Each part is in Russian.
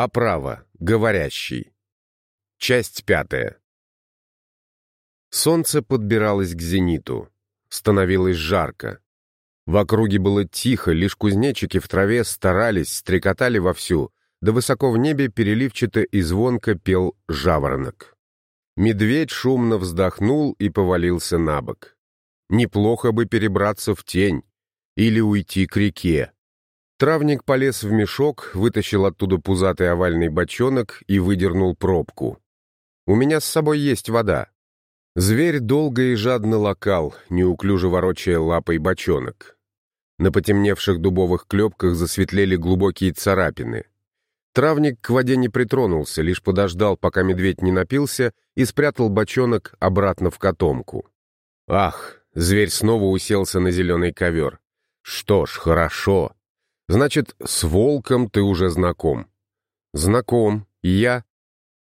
Оправа. Говорящий. Часть пятая. Солнце подбиралось к зениту. Становилось жарко. В округе было тихо, лишь кузнечики в траве старались, стрекотали вовсю, да высоко в небе переливчато и звонко пел жаворонок. Медведь шумно вздохнул и повалился на бок. Неплохо бы перебраться в тень или уйти к реке. Травник полез в мешок, вытащил оттуда пузатый овальный бочонок и выдернул пробку. «У меня с собой есть вода». Зверь долго и жадно лакал, неуклюже ворочая лапой бочонок. На потемневших дубовых клепках засветлели глубокие царапины. Травник к воде не притронулся, лишь подождал, пока медведь не напился, и спрятал бочонок обратно в котомку. Ах, зверь снова уселся на зеленый ковер. Что ж, хорошо. Значит, с волком ты уже знаком. Знаком. Я?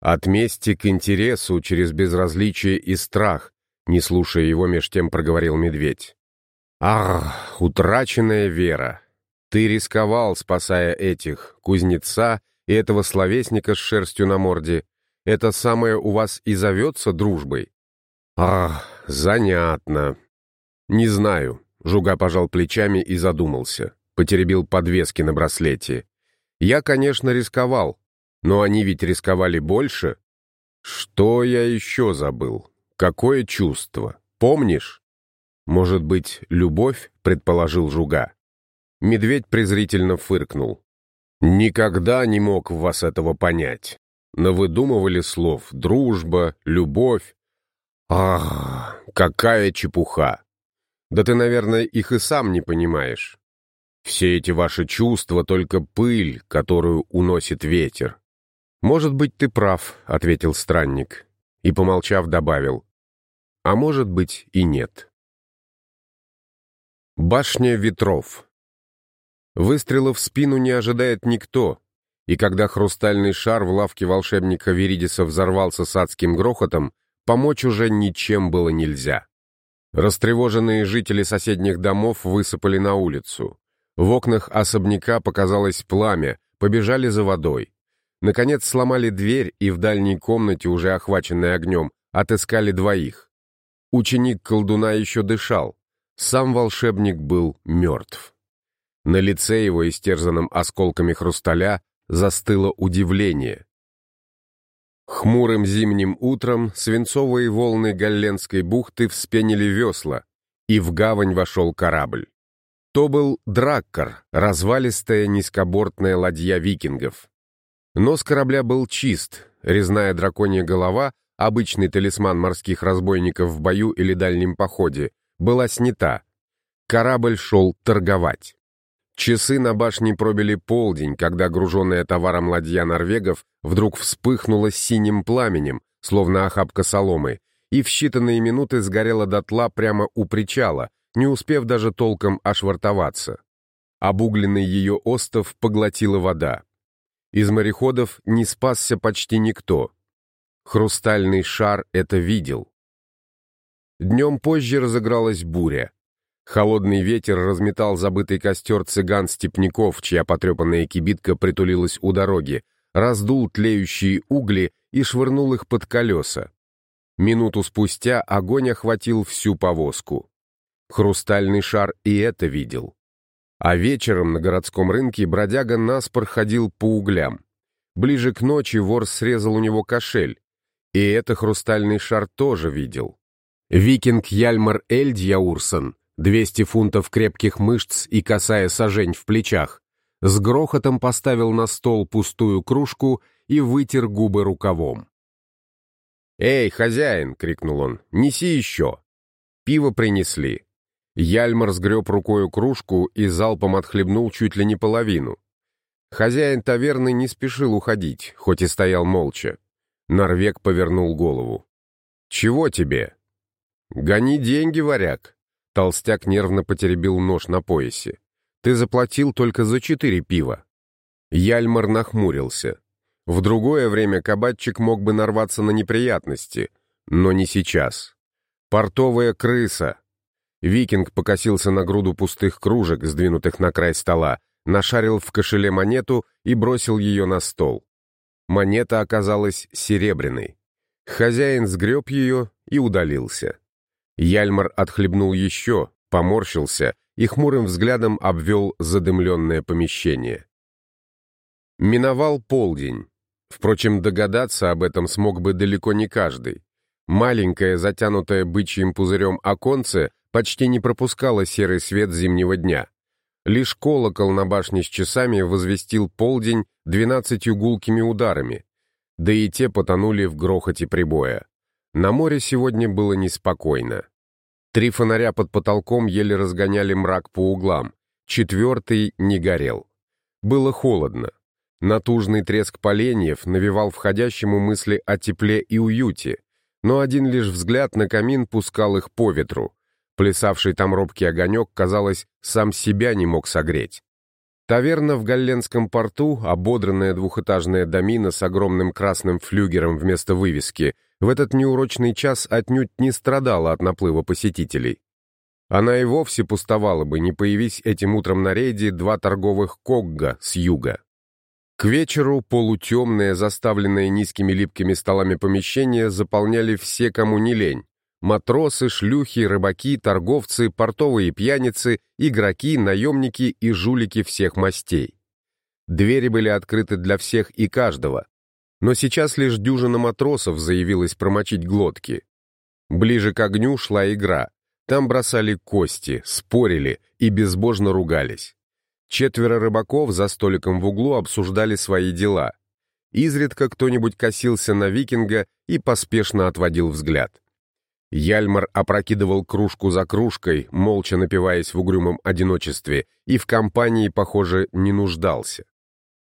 От мести к интересу через безразличие и страх, не слушая его, меж тем проговорил медведь. Ах, утраченная вера! Ты рисковал, спасая этих, кузнеца и этого словесника с шерстью на морде. Это самое у вас и зовется дружбой? Ах, занятно. Не знаю. Жуга пожал плечами и задумался. Потеребил подвески на браслете. Я, конечно, рисковал. Но они ведь рисковали больше. Что я еще забыл? Какое чувство? Помнишь? «Может быть, любовь?» — предположил Жуга. Медведь презрительно фыркнул. «Никогда не мог в вас этого понять. Но выдумывали слов «дружба», «любовь». Ах, какая чепуха! Да ты, наверное, их и сам не понимаешь. Все эти ваши чувства — только пыль, которую уносит ветер. «Может быть, ты прав», — ответил странник. И, помолчав, добавил. «А может быть, и нет». Башня ветров. Выстрела в спину не ожидает никто, и когда хрустальный шар в лавке волшебника Веридиса взорвался с адским грохотом, помочь уже ничем было нельзя. Растревоженные жители соседних домов высыпали на улицу. В окнах особняка показалось пламя, побежали за водой. Наконец сломали дверь и в дальней комнате, уже охваченной огнем, отыскали двоих. Ученик колдуна еще дышал, сам волшебник был мертв. На лице его, истерзанном осколками хрусталя, застыло удивление. Хмурым зимним утром свинцовые волны Галленской бухты вспенили весла, и в гавань вошел корабль. То был Драккар, развалистая низкобортная ладья викингов. Нос корабля был чист, резная драконья голова, обычный талисман морских разбойников в бою или дальнем походе, была снята. Корабль шел торговать. Часы на башне пробили полдень, когда груженная товаром ладья норвегов вдруг вспыхнула синим пламенем, словно охапка соломы, и в считанные минуты сгорела дотла прямо у причала, не успев даже толком ошвартоваться. Обугленный ее остов поглотила вода. Из мореходов не спасся почти никто. Хрустальный шар это видел. Днем позже разыгралась буря. Холодный ветер разметал забытый костер цыган-степняков, чья потрепанная кибитка притулилась у дороги, раздул тлеющие угли и швырнул их под колеса. Минуту спустя огонь охватил всю повозку. Хрустальный шар и это видел. А вечером на городском рынке бродяга наспор ходил по углям. Ближе к ночи вор срезал у него кошель. И это хрустальный шар тоже видел. Викинг Яльмар Эльдьяурсон, 200 фунтов крепких мышц и косая сажень в плечах, с грохотом поставил на стол пустую кружку и вытер губы рукавом. «Эй, хозяин!» — крикнул он. «Неси еще!» Пиво принесли. Яльмар сгреб рукою кружку и залпом отхлебнул чуть ли не половину. Хозяин таверны не спешил уходить, хоть и стоял молча. Норвег повернул голову. «Чего тебе?» «Гони деньги, варяг!» Толстяк нервно потеребил нож на поясе. «Ты заплатил только за четыре пива». Яльмар нахмурился. В другое время кабачик мог бы нарваться на неприятности, но не сейчас. «Портовая крыса!» Викинг покосился на груду пустых кружек, сдвинутых на край стола, нашарил в кошеле монету и бросил ее на стол. Монета оказалась серебряной. Хозяин сгреб ее и удалился. Яльмар отхлебнул еще, поморщился и хмурым взглядом обвел задымленное помещение. Миновал полдень. Впрочем, догадаться об этом смог бы далеко не каждый. Маленькое, затянутое бычьим пузырем оконце почти не пропускало серый свет зимнего дня. Лишь колокол на башне с часами возвестил полдень двенадцатью гулкими ударами, да и те потонули в грохоте прибоя. На море сегодня было неспокойно. Три фонаря под потолком еле разгоняли мрак по углам, четвертый не горел. Было холодно. Натужный треск поленьев навевал входящему мысли о тепле и уюте, но один лишь взгляд на камин пускал их по ветру. Плясавший там робкий огонек, казалось, сам себя не мог согреть. Таверна в Галленском порту, ободранная двухэтажная домина с огромным красным флюгером вместо вывески, в этот неурочный час отнюдь не страдала от наплыва посетителей. Она и вовсе пустовала бы, не появись этим утром на рейде два торговых когга с юга. К вечеру полутемное, заставленное низкими липкими столами помещение заполняли все, кому не лень. Матросы, шлюхи, рыбаки, торговцы, портовые пьяницы, игроки, наемники и жулики всех мастей. Двери были открыты для всех и каждого. Но сейчас лишь дюжина матросов заявилась промочить глотки. Ближе к огню шла игра. Там бросали кости, спорили и безбожно ругались. Четверо рыбаков за столиком в углу обсуждали свои дела. Изредка кто-нибудь косился на викинга и поспешно отводил взгляд. Яльмар опрокидывал кружку за кружкой, молча напиваясь в угрюмом одиночестве, и в компании, похоже, не нуждался.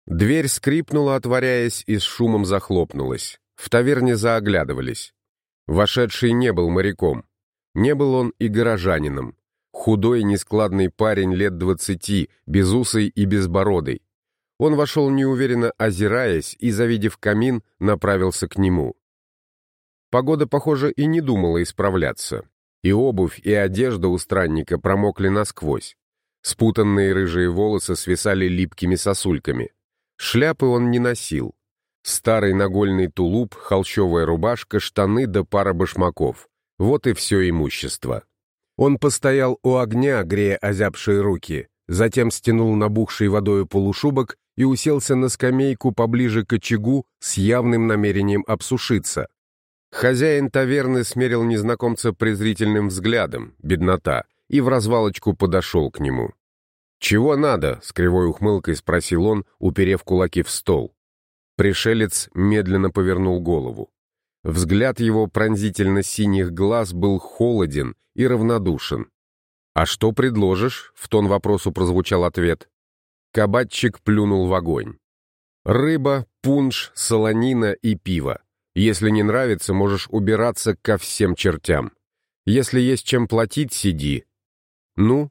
Дверь скрипнула, отворяясь, и с шумом захлопнулась. В таверне зааглядывались. Вошедший не был моряком. Не был он и горожанином. Худой, нескладный парень лет двадцати, безусый и безбородый. Он вошел неуверенно озираясь и, завидев камин, направился к нему. Погода, похоже, и не думала исправляться. И обувь, и одежда у странника промокли насквозь. Спутанные рыжие волосы свисали липкими сосульками. Шляпы он не носил. Старый нагольный тулуп, холщовая рубашка, штаны да пара башмаков. Вот и все имущество. Он постоял у огня, грея озябшие руки, затем стянул набухший водою полушубок и уселся на скамейку поближе к очагу с явным намерением обсушиться. Хозяин таверны смерил незнакомца презрительным взглядом, беднота, и в развалочку подошел к нему. «Чего надо?» — с кривой ухмылкой спросил он, уперев кулаки в стол. Пришелец медленно повернул голову. Взгляд его пронзительно-синих глаз был холоден и равнодушен. «А что предложишь?» — в тон вопросу прозвучал ответ. Кабатчик плюнул в огонь. «Рыба, пунш, солонина и пиво. Если не нравится, можешь убираться ко всем чертям. Если есть чем платить, сиди. Ну?»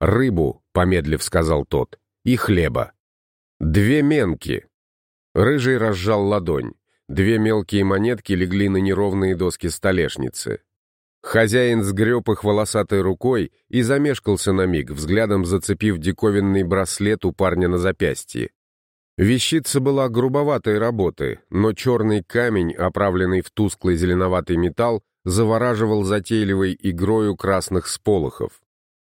«Рыбу», — помедлив сказал тот, — «и хлеба». «Две менки». Рыжий разжал ладонь. Две мелкие монетки легли на неровные доски столешницы. Хозяин сгреб их волосатой рукой и замешкался на миг, взглядом зацепив диковинный браслет у парня на запястье. Вещица была грубоватой работы, но черный камень, оправленный в тусклый зеленоватый металл, завораживал затейливой игрою красных сполохов.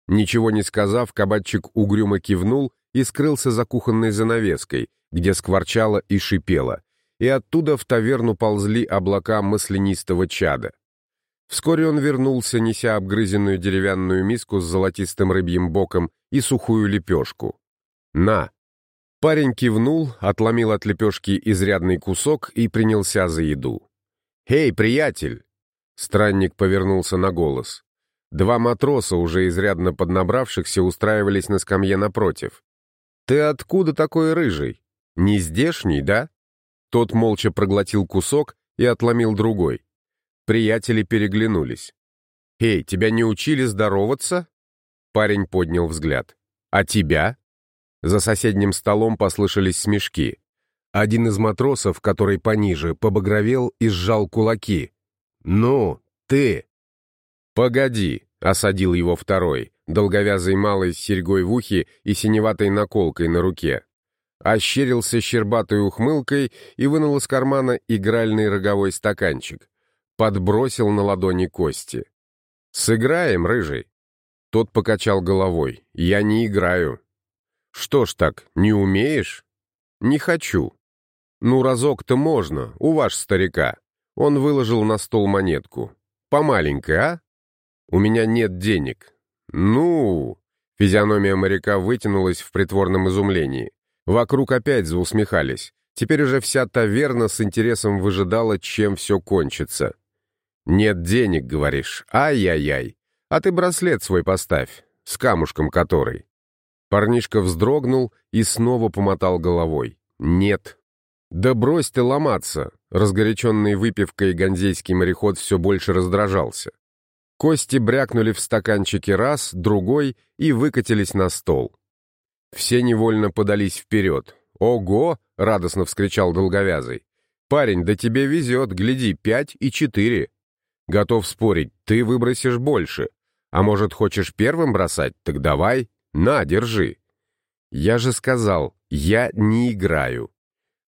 Ничего не сказав, кабачик угрюмо кивнул и скрылся за кухонной занавеской, где скворчало и шипело, и оттуда в таверну ползли облака маслянистого чада. Вскоре он вернулся, неся обгрызенную деревянную миску с золотистым рыбьим боком и сухую лепешку. «На!» Парень кивнул, отломил от лепешки изрядный кусок и принялся за еду. «Эй, приятель!» Странник повернулся на голос. Два матроса, уже изрядно поднабравшихся, устраивались на скамье напротив. «Ты откуда такой рыжий? Не здешний, да?» Тот молча проглотил кусок и отломил другой. Приятели переглянулись. «Эй, тебя не учили здороваться?» Парень поднял взгляд. «А тебя?» За соседним столом послышались смешки. Один из матросов, который пониже, побагровел и сжал кулаки. «Ну, ты!» «Погоди!» — осадил его второй, долговязый малый с серьгой в ухе и синеватой наколкой на руке. ощерился щербатой ухмылкой и вынул из кармана игральный роговой стаканчик. Подбросил на ладони кости. «Сыграем, рыжий?» Тот покачал головой. «Я не играю». «Что ж так, не умеешь?» «Не хочу». «Ну, разок-то можно, у ваш старика». Он выложил на стол монетку. «Помаленькой, а?» «У меня нет денег». «Ну...» Физиономия моряка вытянулась в притворном изумлении. Вокруг опять заусмехались. Теперь уже вся таверна с интересом выжидала, чем все кончится. «Нет денег, говоришь? Ай-яй-яй! А ты браслет свой поставь, с камушком который». Парнишка вздрогнул и снова помотал головой. «Нет». «Да брось ты ломаться!» Разгоряченный выпивкой ганзейский мореход все больше раздражался. Кости брякнули в стаканчике раз, другой и выкатились на стол. Все невольно подались вперед. «Ого!» — радостно вскричал долговязый. «Парень, да тебе везет, гляди, пять и четыре. Готов спорить, ты выбросишь больше. А может, хочешь первым бросать? Так давай, на, держи». «Я же сказал, я не играю».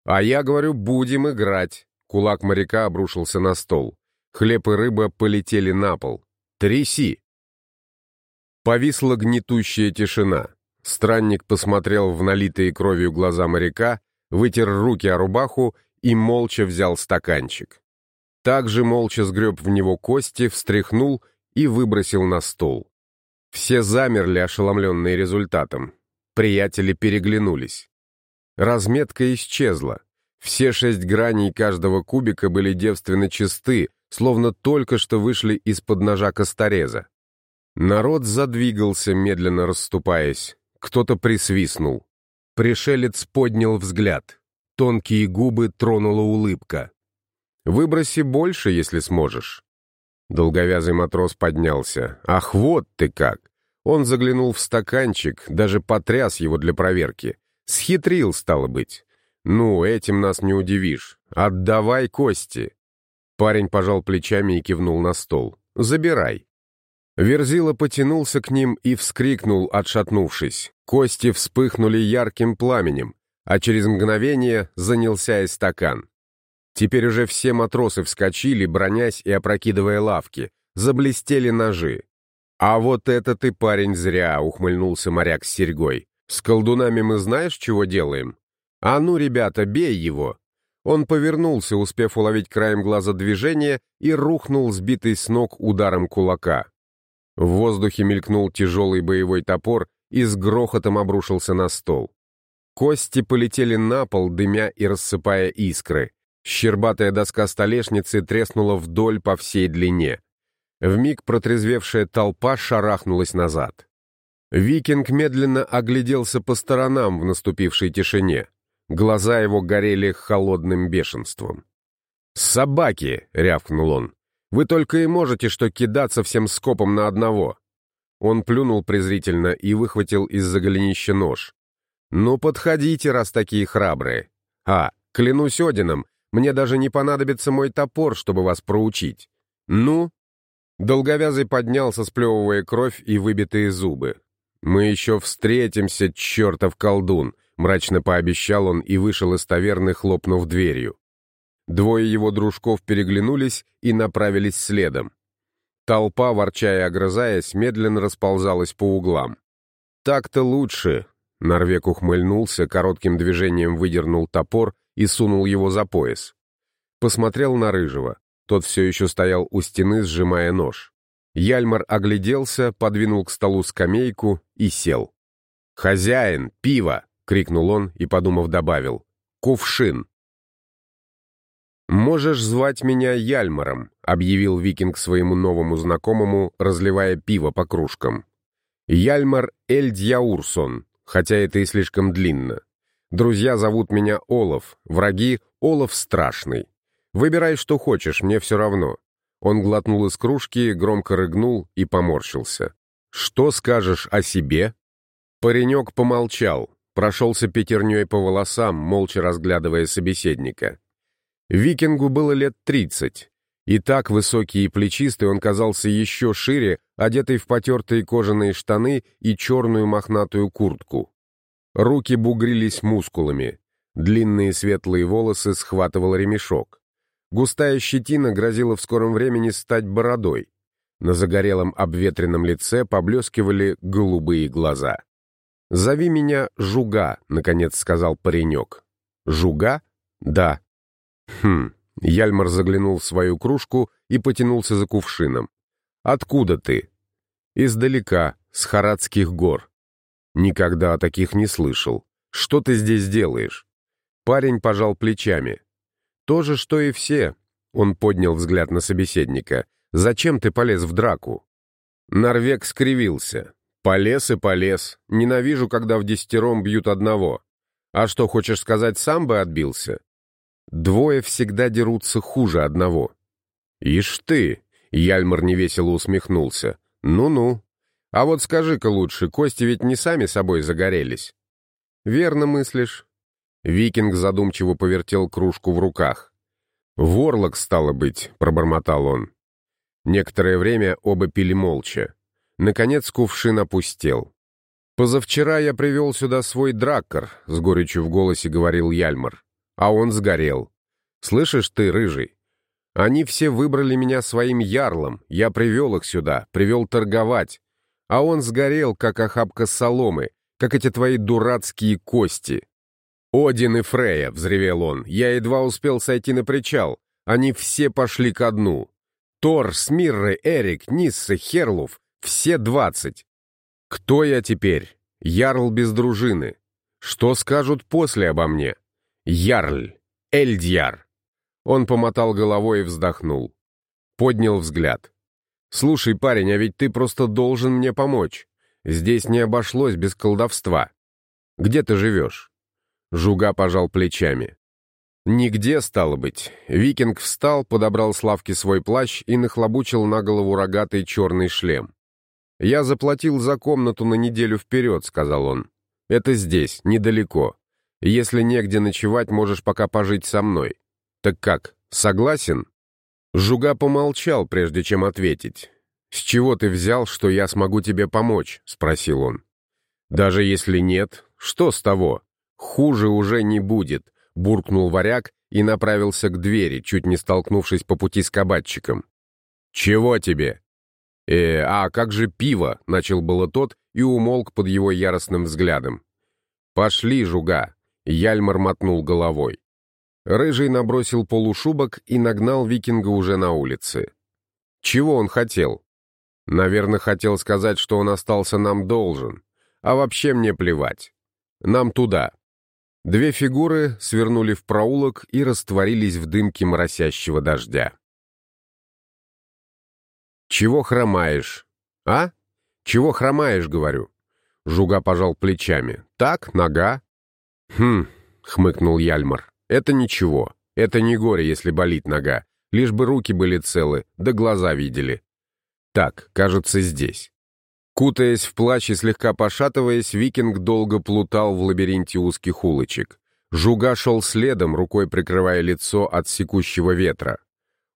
«А я говорю, будем играть». Кулак моряка обрушился на стол. Хлеб и рыба полетели на пол. «Тряси!» Повисла гнетущая тишина. Странник посмотрел в налитые кровью глаза моряка, вытер руки о рубаху и молча взял стаканчик. Также молча сгреб в него кости, встряхнул и выбросил на стол. Все замерли, ошеломленные результатом. Приятели переглянулись. Разметка исчезла. Все шесть граней каждого кубика были девственно чисты, словно только что вышли из-под ножа костореза. Народ задвигался, медленно расступаясь. Кто-то присвистнул. Пришелец поднял взгляд. Тонкие губы тронула улыбка. «Выброси больше, если сможешь». Долговязый матрос поднялся. «Ах, вот ты как!» Он заглянул в стаканчик, даже потряс его для проверки. Схитрил, стало быть. «Ну, этим нас не удивишь. Отдавай кости!» Парень пожал плечами и кивнул на стол. «Забирай». Верзила потянулся к ним и вскрикнул, отшатнувшись. Кости вспыхнули ярким пламенем, а через мгновение занялся и стакан. Теперь уже все матросы вскочили, бронясь и опрокидывая лавки. Заблестели ножи. «А вот это ты, парень, зря!» — ухмыльнулся моряк с серьгой. «С колдунами мы знаешь, чего делаем? А ну, ребята, бей его!» Он повернулся, успев уловить краем глаза движение, и рухнул, сбитый с ног ударом кулака. В воздухе мелькнул тяжелый боевой топор и с грохотом обрушился на стол. Кости полетели на пол, дымя и рассыпая искры. Щербатая доска столешницы треснула вдоль по всей длине. Вмиг протрезвевшая толпа шарахнулась назад. Викинг медленно огляделся по сторонам в наступившей тишине. Глаза его горели холодным бешенством. «Собаки!» — рявкнул он. Вы только и можете что кидаться всем скопом на одного». Он плюнул презрительно и выхватил из-за голенища нож. «Ну, подходите, раз такие храбрые. А, клянусь Одином, мне даже не понадобится мой топор, чтобы вас проучить. Ну?» Долговязый поднялся, сплевывая кровь и выбитые зубы. «Мы еще встретимся, чертов колдун!» — мрачно пообещал он и вышел из таверны, хлопнув дверью. Двое его дружков переглянулись и направились следом. Толпа, ворча и огрызаясь, медленно расползалась по углам. «Так-то лучше!» Норвег ухмыльнулся, коротким движением выдернул топор и сунул его за пояс. Посмотрел на Рыжего. Тот все еще стоял у стены, сжимая нож. Яльмар огляделся, подвинул к столу скамейку и сел. «Хозяин, пиво!» — крикнул он и, подумав, добавил. «Кувшин!» «Можешь звать меня Яльмаром», — объявил викинг своему новому знакомому, разливая пиво по кружкам. «Яльмар Эльдьяурсон, хотя это и слишком длинно. Друзья зовут меня Олаф, враги — Олаф Страшный. Выбирай, что хочешь, мне все равно». Он глотнул из кружки, громко рыгнул и поморщился. «Что скажешь о себе?» Паренек помолчал, прошелся пятерней по волосам, молча разглядывая собеседника. Викингу было лет тридцать. И так высокий и плечистый он казался еще шире, одетый в потертые кожаные штаны и черную мохнатую куртку. Руки бугрились мускулами. Длинные светлые волосы схватывал ремешок. Густая щетина грозила в скором времени стать бородой. На загорелом обветренном лице поблескивали голубые глаза. «Зови меня Жуга», — наконец сказал паренек. «Жуга? Да». «Хм». Яльмар заглянул в свою кружку и потянулся за кувшином. «Откуда ты?» «Издалека, с Харадских гор». «Никогда о таких не слышал. Что ты здесь делаешь?» Парень пожал плечами. «То же, что и все», — он поднял взгляд на собеседника. «Зачем ты полез в драку?» Норвег скривился. «Полез и полез. Ненавижу, когда в десятером бьют одного. А что, хочешь сказать, сам бы отбился?» «Двое всегда дерутся хуже одного». «Ишь ты!» — Яльмар невесело усмехнулся. «Ну-ну. А вот скажи-ка лучше, кости ведь не сами собой загорелись». «Верно мыслишь». Викинг задумчиво повертел кружку в руках. «Ворлок, стало быть», — пробормотал он. Некоторое время оба пили молча. Наконец кувшин опустел. «Позавчера я привел сюда свой драккар», — с горечью в голосе говорил Яльмар. «А он сгорел. Слышишь ты, рыжий? Они все выбрали меня своим ярлом, я привел их сюда, привел торговать. А он сгорел, как охапка соломы, как эти твои дурацкие кости». «Один и Фрея!» — взревел он. «Я едва успел сойти на причал. Они все пошли ко дну. Тор, Смирры, Эрик, Нисса, Херлуф все двадцать. Кто я теперь? Ярл без дружины. Что скажут после обо мне? Ярль. Эльдьяр. Он помотал головой и вздохнул. Поднял взгляд. «Слушай, парень, а ведь ты просто должен мне помочь. Здесь не обошлось без колдовства. Где ты живешь?» Жуга пожал плечами. «Нигде, стало быть». Викинг встал, подобрал с лавки свой плащ и нахлобучил на голову рогатый черный шлем. «Я заплатил за комнату на неделю вперед», — сказал он. «Это здесь, недалеко. Если негде ночевать, можешь пока пожить со мной. Так как, согласен?» Жуга помолчал, прежде чем ответить. «С чего ты взял, что я смогу тебе помочь?» — спросил он. «Даже если нет, что с того? Хуже уже не будет», — буркнул варяг и направился к двери, чуть не столкнувшись по пути с кабатчиком. «Чего тебе?» «Э, а как же пиво?» — начал было тот и умолк под его яростным взглядом. «Пошли, жуга!» — Яльмар мотнул головой. Рыжий набросил полушубок и нагнал викинга уже на улице. Чего он хотел? Наверное, хотел сказать, что он остался нам должен. А вообще мне плевать. Нам туда. Две фигуры свернули в проулок и растворились в дымке моросящего дождя. «Чего хромаешь?» «А? Чего хромаешь, говорю?» Жуга пожал плечами. «Так, нога». «Хм», — хмыкнул Яльмар. «Это ничего. Это не горе, если болит нога. Лишь бы руки были целы, да глаза видели. Так, кажется, здесь». Кутаясь в плащ и слегка пошатываясь, викинг долго плутал в лабиринте узких улочек. Жуга шел следом, рукой прикрывая лицо от секущего ветра.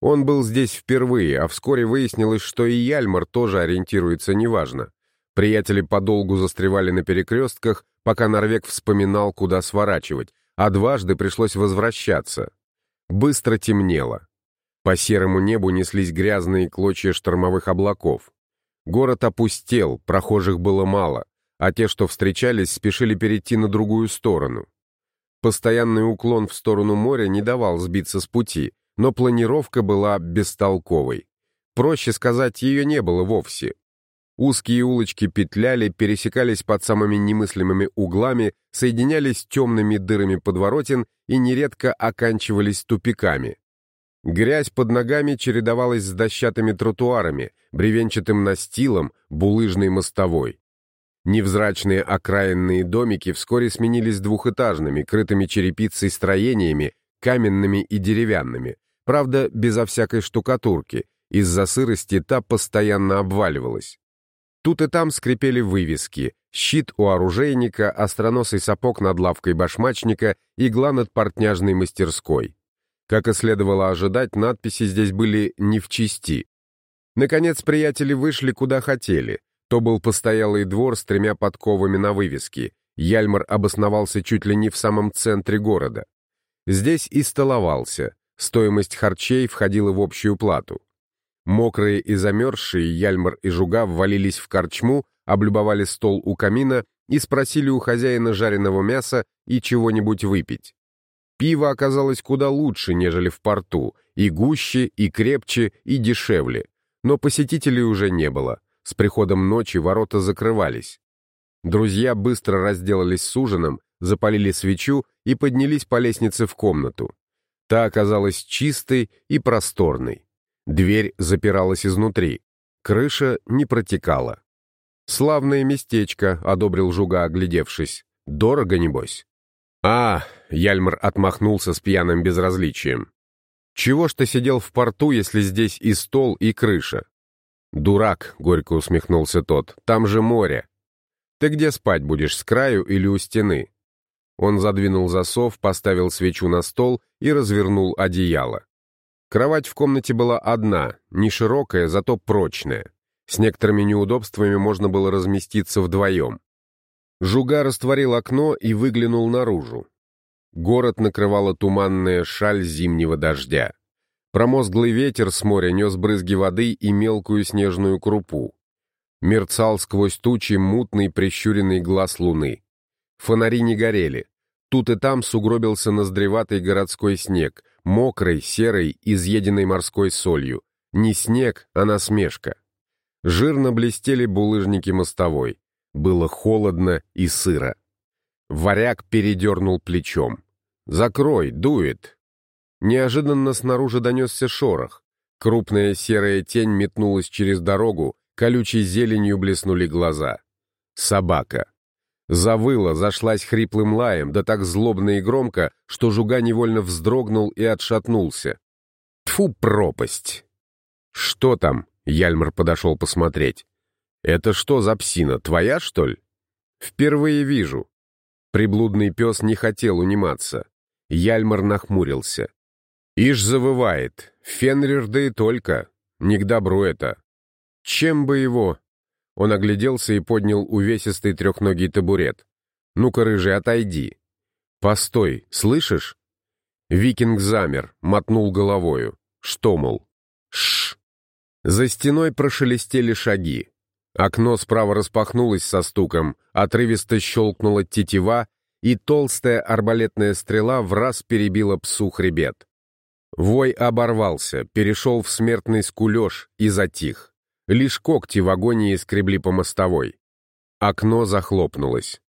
Он был здесь впервые, а вскоре выяснилось, что и Яльмар тоже ориентируется неважно. Приятели подолгу застревали на перекрестках, пока Норвег вспоминал, куда сворачивать, а дважды пришлось возвращаться. Быстро темнело. По серому небу неслись грязные клочья штормовых облаков. Город опустел, прохожих было мало, а те, что встречались, спешили перейти на другую сторону. Постоянный уклон в сторону моря не давал сбиться с пути, но планировка была бестолковой. Проще сказать, ее не было вовсе. Узкие улочки петляли, пересекались под самыми немыслимыми углами, соединялись темными дырами подворотен и нередко оканчивались тупиками. Грязь под ногами чередовалась с дощатыми тротуарами, бревенчатым настилом, булыжной мостовой. Невзрачные окраинные домики вскоре сменились двухэтажными, крытыми черепицей строениями, каменными и деревянными, Правда, безо всякой штукатурки. Из-за сырости та постоянно обваливалась. Тут и там скрипели вывески. Щит у оружейника, остроносый сапог над лавкой башмачника, игла над портняжной мастерской. Как и следовало ожидать, надписи здесь были не в чести. Наконец, приятели вышли куда хотели. То был постоялый двор с тремя подковами на вывеске. Яльмар обосновался чуть ли не в самом центре города. Здесь и столовался, стоимость харчей входила в общую плату. Мокрые и замерзшие Яльмар и Жуга ввалились в корчму, облюбовали стол у камина и спросили у хозяина жареного мяса и чего-нибудь выпить. Пиво оказалось куда лучше, нежели в порту, и гуще, и крепче, и дешевле. Но посетителей уже не было. С приходом ночи ворота закрывались. Друзья быстро разделались с ужином, запалили свечу и поднялись по лестнице в комнату. Та оказалась чистой и просторной. Дверь запиралась изнутри. Крыша не протекала. «Славное местечко», — одобрил Жуга, оглядевшись. «Дорого, небось?» «А!» — Яльмар отмахнулся с пьяным безразличием. «Чего ж ты сидел в порту, если здесь и стол, и крыша?» «Дурак», — горько усмехнулся тот, — «там же море». «Ты где спать будешь, с краю или у стены?» Он задвинул засов, поставил свечу на стол и развернул одеяло. Кровать в комнате была одна, не широкая, зато прочная. С некоторыми неудобствами можно было разместиться вдвоем. Жуга растворил окно и выглянул наружу. Город накрывала туманная шаль зимнего дождя. Промозглый ветер с моря нес брызги воды и мелкую снежную крупу. Мерцал сквозь тучи мутный прищуренный глаз луны. Фонари не горели. Тут и там сугробился ноздреватый городской снег, мокрый, серый, изъеденный морской солью. Не снег, а насмешка. Жирно блестели булыжники мостовой. Было холодно и сыро. Варяг передернул плечом. «Закрой, дует!» Неожиданно снаружи донесся шорох. Крупная серая тень метнулась через дорогу, колючей зеленью блеснули глаза. Собака. Завыла, зашлась хриплым лаем, да так злобно и громко, что жуга невольно вздрогнул и отшатнулся. Тфу, пропасть! Что там? Яльмар подошел посмотреть. «Это что за псина, твоя, что ли?» «Впервые вижу». Приблудный пес не хотел униматься. Яльмар нахмурился. «Ишь завывает. Фенрир да и только. Не к добру это. Чем бы его?» Он огляделся и поднял увесистый трехногий табурет. «Ну-ка, рыжий, отойди». «Постой, слышишь?» Викинг замер, мотнул головою. «Что, мол?» «Шш!» За стеной прошелестели шаги. Окно справа распахнулось со стуком, отрывисто щелкнула тетива, и толстая арбалетная стрела в раз перебила псу хребет. Вой оборвался, перешел в смертный скулеж и затих. Лишь когти в агонии скребли по мостовой. Окно захлопнулось.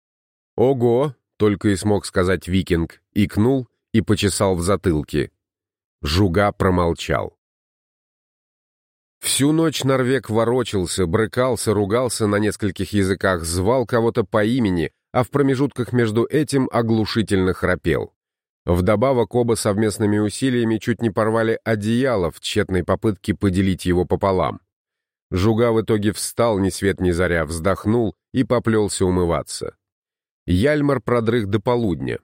«Ого!» — только и смог сказать викинг, икнул и почесал в затылке. Жуга промолчал. Всю ночь Норвег ворочался, брыкался, ругался на нескольких языках, звал кого-то по имени, а в промежутках между этим оглушительно храпел. Вдобавок оба совместными усилиями чуть не порвали одеяло в тщетной попытке поделить его пополам. Жуга в итоге встал, ни свет ни заря, вздохнул и поплелся умываться. Яльмар продрых до полудня.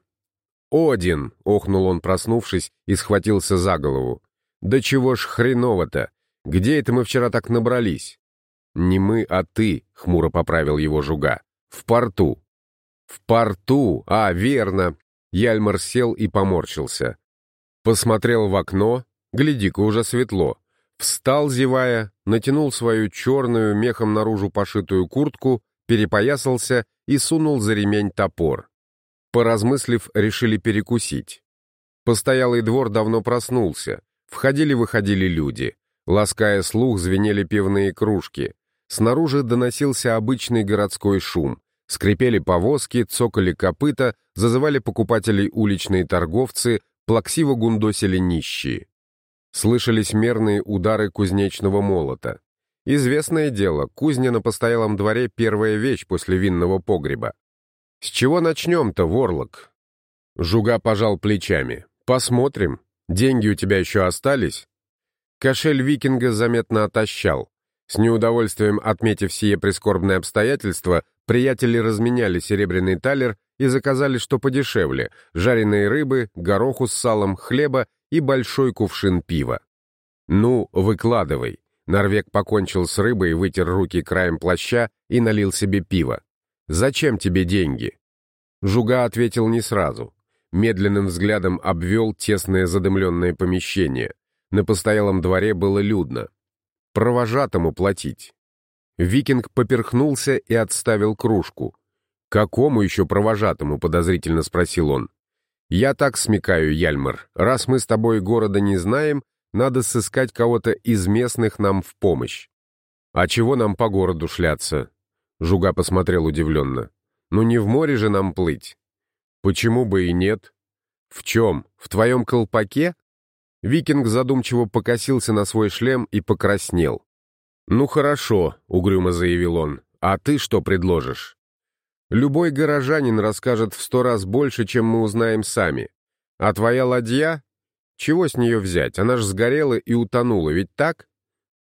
«Один!» — охнул он, проснувшись, и схватился за голову. «Да чего ж хреново-то! «Где это мы вчера так набрались?» «Не мы, а ты», — хмуро поправил его жуга. «В порту». «В порту? А, верно». Яльмар сел и поморщился. Посмотрел в окно, гляди-ка, уже светло. Встал, зевая, натянул свою черную, мехом наружу пошитую куртку, перепоясался и сунул за ремень топор. Поразмыслив, решили перекусить. Постоялый двор давно проснулся. Входили-выходили люди. Лаская слух, звенели пивные кружки. Снаружи доносился обычный городской шум. Скрипели повозки, цокали копыта, зазывали покупателей уличные торговцы, плаксиво гундосили нищие. Слышались мерные удары кузнечного молота. Известное дело, кузня на постоялом дворе первая вещь после винного погреба. «С чего начнем-то, ворлок?» Жуга пожал плечами. «Посмотрим. Деньги у тебя еще остались?» Кошель викинга заметно отощал. С неудовольствием отметив сие прискорбное обстоятельство, приятели разменяли серебряный талер и заказали что подешевле — жареные рыбы, гороху с салом, хлеба и большой кувшин пива. «Ну, выкладывай». Норвег покончил с рыбой, вытер руки краем плаща и налил себе пиво. «Зачем тебе деньги?» Жуга ответил не сразу. Медленным взглядом обвел тесное задымленное помещение. На постоялом дворе было людно. Провожатому платить. Викинг поперхнулся и отставил кружку. «Какому еще провожатому?» — подозрительно спросил он. «Я так смекаю, Яльмар. Раз мы с тобой города не знаем, надо сыскать кого-то из местных нам в помощь». «А чего нам по городу шляться?» Жуга посмотрел удивленно. «Ну не в море же нам плыть». «Почему бы и нет?» «В чем? В твоем колпаке?» Викинг задумчиво покосился на свой шлем и покраснел. «Ну хорошо», — угрюмо заявил он, — «а ты что предложишь?» «Любой горожанин расскажет в сто раз больше, чем мы узнаем сами. А твоя ладья? Чего с нее взять? Она ж сгорела и утонула, ведь так?»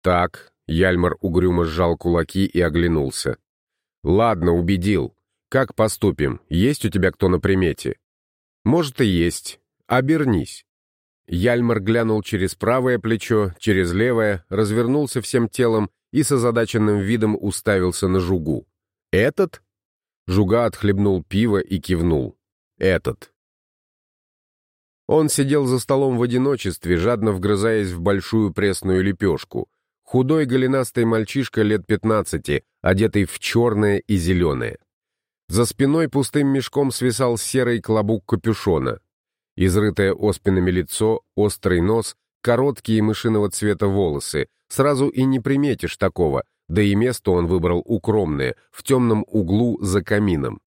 «Так», — Яльмар угрюмо сжал кулаки и оглянулся. «Ладно, убедил. Как поступим? Есть у тебя кто на примете?» «Может и есть. Обернись». Яльмар глянул через правое плечо, через левое, развернулся всем телом и с озадаченным видом уставился на Жугу. «Этот?» Жуга отхлебнул пиво и кивнул. «Этот». Он сидел за столом в одиночестве, жадно вгрызаясь в большую пресную лепешку. Худой голенастый мальчишка лет пятнадцати, одетый в черное и зеленое. За спиной пустым мешком свисал серый клобук капюшона. Изрытое оспинами лицо, острый нос, короткие мышиного цвета волосы. Сразу и не приметишь такого, да и место он выбрал укромное, в темном углу за камином.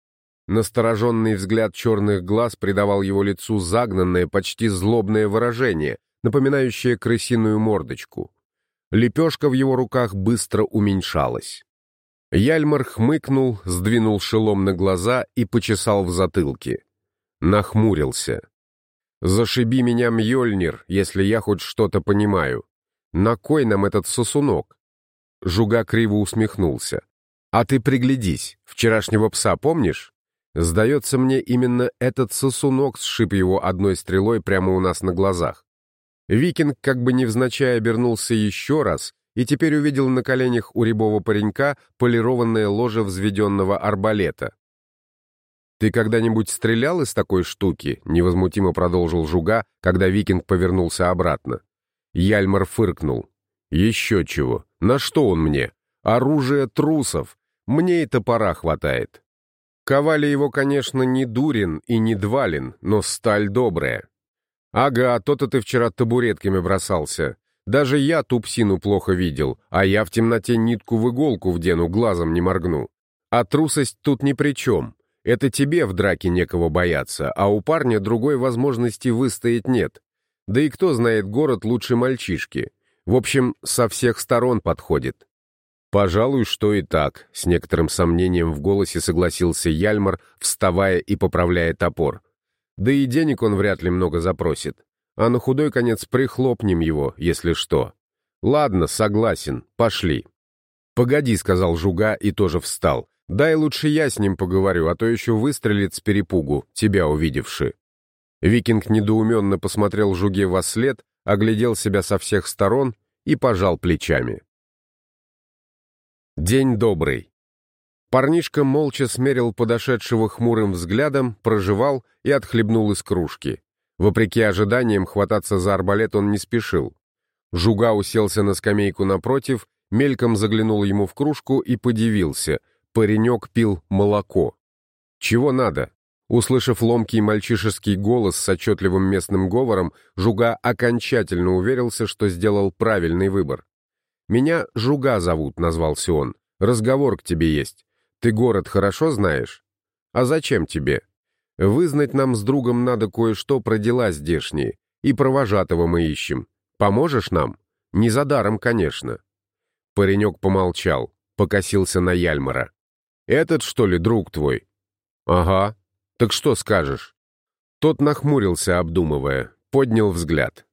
Настороженный взгляд черных глаз придавал его лицу загнанное, почти злобное выражение, напоминающее крысиную мордочку. Лепешка в его руках быстро уменьшалась. Яльмар хмыкнул, сдвинул шелом на глаза и почесал в затылке. Нахмурился. Зашиби меня, Мьёльнир, если я хоть что-то понимаю. На кой нам этот сосунок? Жуга криво усмехнулся. А ты приглядись, вчерашнего пса помнишь? Сдается мне, именно этот сосунок сшиб его одной стрелой прямо у нас на глазах. Викинг как бы невзначай обернулся еще раз и теперь увидел на коленях у рябого паренька полированное ложе взведенного арбалета. «Ты когда-нибудь стрелял из такой штуки?» — невозмутимо продолжил Жуга, когда викинг повернулся обратно. Яльмар фыркнул. «Еще чего? На что он мне? Оружие трусов. Мне и топора хватает». Ковали его, конечно, не Дурин и не Двалин, но сталь добрая. «Ага, то-то ты вчера табуретками бросался. Даже я ту псину плохо видел, а я в темноте нитку в иголку вдену, глазом не моргну. А трусость тут ни при чем. Это тебе в драке некого бояться, а у парня другой возможности выстоять нет. Да и кто знает город лучше мальчишки. В общем, со всех сторон подходит. Пожалуй, что и так, с некоторым сомнением в голосе согласился Яльмар, вставая и поправляя топор. Да и денег он вряд ли много запросит. А на худой конец прихлопнем его, если что. Ладно, согласен, пошли. «Погоди», — сказал Жуга и тоже встал. Дай лучше я с ним поговорю, а то еще выстрелит с перепугу, тебя увидевши». Викинг недоуменно посмотрел Жуге во след, оглядел себя со всех сторон и пожал плечами. День добрый. Парнишка молча смерил подошедшего хмурым взглядом, проживал и отхлебнул из кружки. Вопреки ожиданиям, хвататься за арбалет он не спешил. Жуга уселся на скамейку напротив, мельком заглянул ему в кружку и подивился — паренек пил молоко. Чего надо? Услышав ломкий мальчишеский голос с отчетливым местным говором, Жуга окончательно уверился, что сделал правильный выбор. «Меня Жуга зовут», — назвался он. «Разговор к тебе есть. Ты город хорошо знаешь?» «А зачем тебе?» «Вызнать нам с другом надо кое-что про дела здешние, и провожатого мы ищем. Поможешь нам? Не за даром, конечно». Паренек помолчал, покосился на Яльмара. «Этот, что ли, друг твой?» «Ага. Так что скажешь?» Тот нахмурился, обдумывая, поднял взгляд.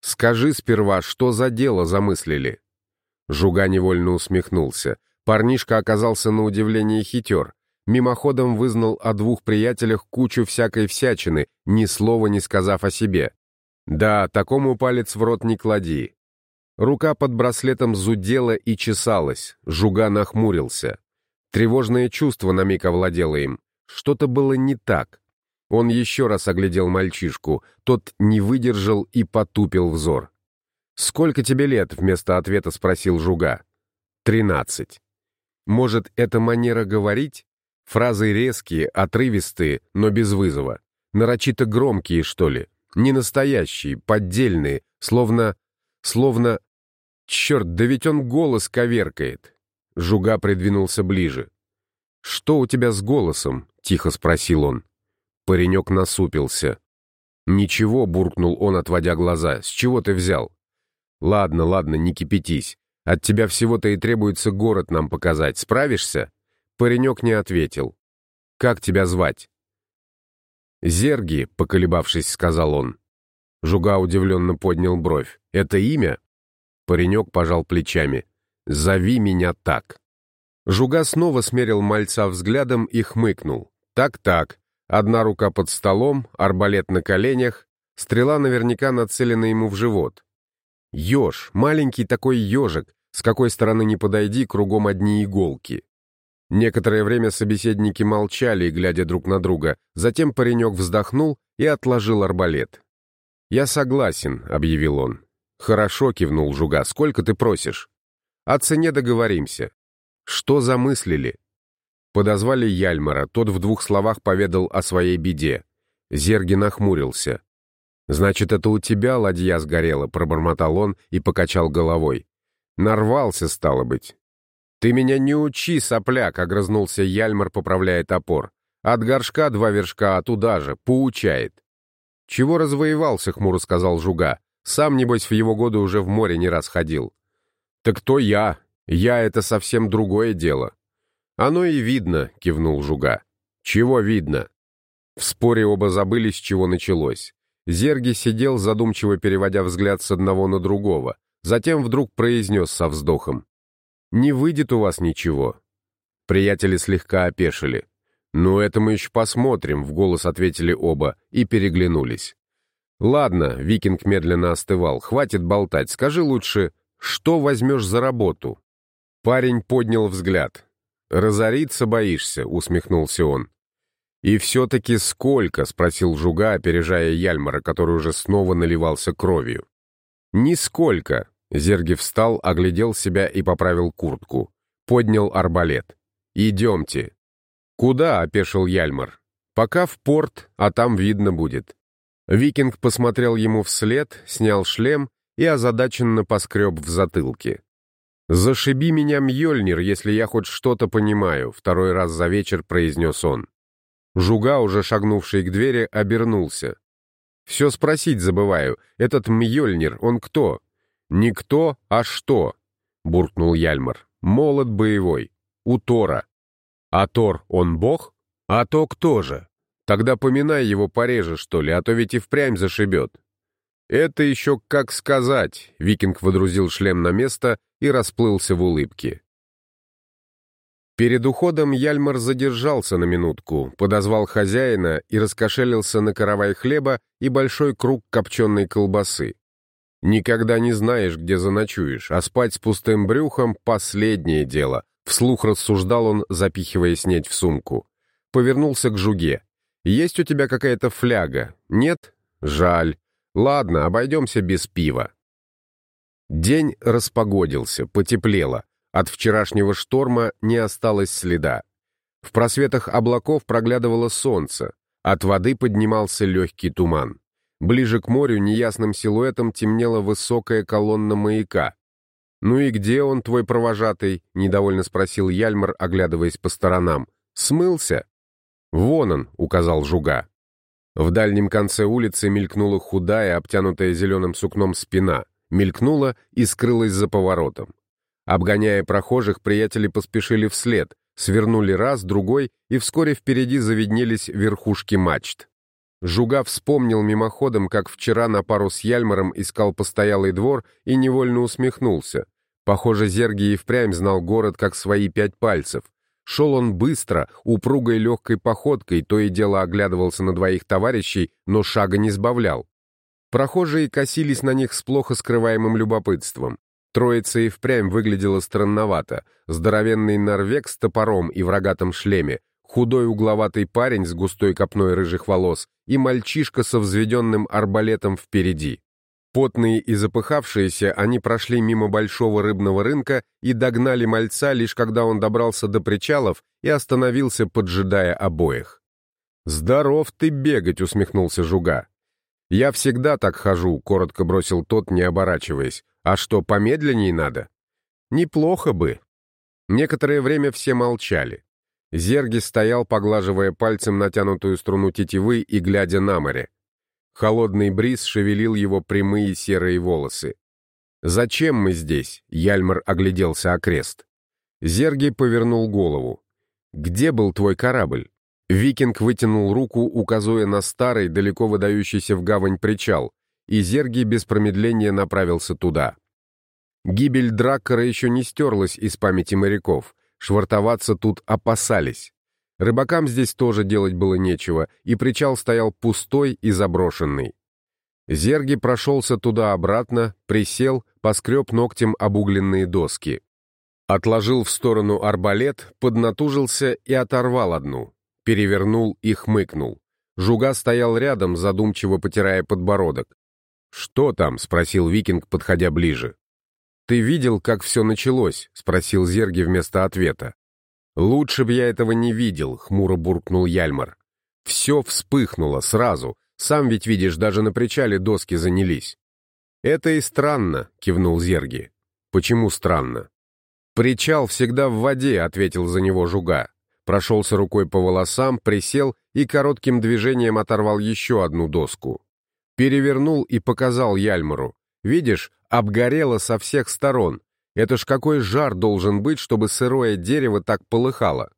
«Скажи сперва, что за дело замыслили?» Жуга невольно усмехнулся. Парнишка оказался на удивление хитер. Мимоходом вызнал о двух приятелях кучу всякой всячины, ни слова не сказав о себе. Да, такому палец в рот не клади. Рука под браслетом зудела и чесалась, Жуга нахмурился. Тревожное чувство на миг овладело им. Что-то было не так. Он еще раз оглядел мальчишку, тот не выдержал и потупил взор. «Сколько тебе лет?» — вместо ответа спросил Жуга. «Тринадцать». «Может, это манера говорить?» Фразы резкие, отрывистые, но без вызова. Нарочито громкие, что ли. Не настоящие, поддельные, словно... Словно... Черт, да ведь он голос коверкает. Жуга придвинулся ближе. «Что у тебя с голосом?» — тихо спросил он. Паренек насупился. «Ничего», — буркнул он, отводя глаза. «С чего ты взял?» «Ладно, ладно, не кипятись. От тебя всего-то и требуется город нам показать. Справишься?» Паренек не ответил. «Как тебя звать?» «Зерги», — поколебавшись, сказал он. Жуга удивленно поднял бровь. «Это имя?» Паренек пожал плечами. «Зови меня так». Жуга снова смерил мальца взглядом и хмыкнул. «Так-так. Одна рука под столом, арбалет на коленях, стрела наверняка нацелена ему в живот. Еж, маленький такой ежик, с какой стороны не подойди, кругом одни иголки. Некоторое время собеседники молчали, глядя друг на друга, затем паренек вздохнул и отложил арбалет. «Я согласен», — объявил он. «Хорошо», — кивнул Жуга, — «сколько ты просишь?» «О цене договоримся». «Что замыслили?» Подозвали Яльмара, тот в двух словах поведал о своей беде. Зерги нахмурился. «Значит, это у тебя ладья сгорела», — пробормотал он и покачал головой. «Нарвался, стало быть». «Ты меня не учи, сопляк!» — огрызнулся Яльмар, поправляя топор. «От горшка два вершка, а туда же, поучает». «Чего развоевался?» — хмуро сказал Жуга. «Сам, небось, в его годы уже в море не раз ходил». «Так кто я? Я — это совсем другое дело». «Оно и видно», — кивнул Жуга. «Чего видно?» В споре оба забыли, с чего началось. Зерги сидел, задумчиво переводя взгляд с одного на другого. Затем вдруг произнес со вздохом. Не выйдет у вас ничего». Приятели слегка опешили. «Ну, это мы еще посмотрим», — в голос ответили оба и переглянулись. «Ладно», — викинг медленно остывал, — «хватит болтать. Скажи лучше, что возьмешь за работу?» Парень поднял взгляд. «Разориться боишься», — усмехнулся он. «И все-таки сколько?» — спросил Жуга, опережая Яльмара, который уже снова наливался кровью. «Нисколько», Зерги встал, оглядел себя и поправил куртку. Поднял арбалет. «Идемте». «Куда?» — опешил Яльмар. «Пока в порт, а там видно будет». Викинг посмотрел ему вслед, снял шлем и озадаченно поскреб в затылке. «Зашиби меня, Мьёльнир, если я хоть что-то понимаю», — второй раз за вечер произнес он. Жуга, уже шагнувший к двери, обернулся. «Все спросить забываю. Этот Мьёльнир, он кто? «Никто, а что?» — буркнул Яльмар. «Молот боевой. У Тора. А Тор, он бог? А то кто же? Тогда поминай его пореже, что ли, а то ведь и впрямь зашибет». «Это еще как сказать», — викинг водрузил шлем на место и расплылся в улыбке. Перед уходом Яльмар задержался на минутку, подозвал хозяина и раскошелился на каравай хлеба и большой круг копченой колбасы. Никогда не знаешь, где заночуешь, а спать с пустым брюхом — последнее дело. Вслух рассуждал он, запихивая снеть в сумку. Повернулся к жуге. «Есть у тебя какая-то фляга? Нет? Жаль. Ладно, обойдемся без пива». День распогодился, потеплело. От вчерашнего шторма не осталось следа. В просветах облаков проглядывало солнце. От воды поднимался легкий туман. Ближе к морю неясным силуэтом темнела высокая колонна маяка. «Ну и где он, твой провожатый?» — недовольно спросил Яльмар, оглядываясь по сторонам. «Смылся?» «Вон он», — указал Жуга. В дальнем конце улицы мелькнула худая, обтянутая зеленым сукном спина, мелькнула и скрылась за поворотом. Обгоняя прохожих, приятели поспешили вслед, свернули раз, другой, и вскоре впереди завиднелись верхушки мачт. Жуга вспомнил мимоходом, как вчера на пару с Яльмаром искал постоялый двор и невольно усмехнулся. Похоже, Зерги и впрямь знал город как свои пять пальцев. Шел он быстро, упругой легкой походкой, то и дело оглядывался на двоих товарищей, но шага не сбавлял. Прохожие косились на них с плохо скрываемым любопытством. Троица и впрямь выглядела странновато. Здоровенный норвег с топором и в рогатом шлеме, худой угловатый парень с густой копной рыжих волос и мальчишка со взведенным арбалетом впереди. Потные и запыхавшиеся, они прошли мимо большого рыбного рынка и догнали мальца, лишь когда он добрался до причалов и остановился, поджидая обоих. «Здоров ты бегать!» — усмехнулся Жуга. «Я всегда так хожу», — коротко бросил тот, не оборачиваясь. «А что, помедленней надо?» «Неплохо бы». Некоторое время все молчали. Зерги стоял, поглаживая пальцем натянутую струну тетивы и глядя на море. Холодный бриз шевелил его прямые серые волосы. «Зачем мы здесь?» — Яльмар огляделся окрест. Зерги повернул голову. «Где был твой корабль?» Викинг вытянул руку, указывая на старый, далеко выдающийся в гавань причал, и Зерги без промедления направился туда. Гибель Драккара еще не стерлась из памяти моряков. Швартоваться тут опасались. Рыбакам здесь тоже делать было нечего, и причал стоял пустой и заброшенный. Зерги прошелся туда-обратно, присел, поскреб ногтем обугленные доски. Отложил в сторону арбалет, поднатужился и оторвал одну перевернул и хмыкнул. Жуга стоял рядом, задумчиво потирая подбородок. «Что там?» — спросил викинг, подходя ближе. «Ты видел, как все началось?» — спросил Зерги вместо ответа. «Лучше б я этого не видел», — хмуро буркнул Яльмар. «Все вспыхнуло сразу. Сам ведь видишь, даже на причале доски занялись». «Это и странно», — кивнул Зерги. «Почему странно?» «Причал всегда в воде», — ответил за него Жуга прошелся рукой по волосам, присел и коротким движением оторвал еще одну доску. Перевернул и показал Яльмару. «Видишь, обгорело со всех сторон. Это ж какой жар должен быть, чтобы сырое дерево так полыхало?»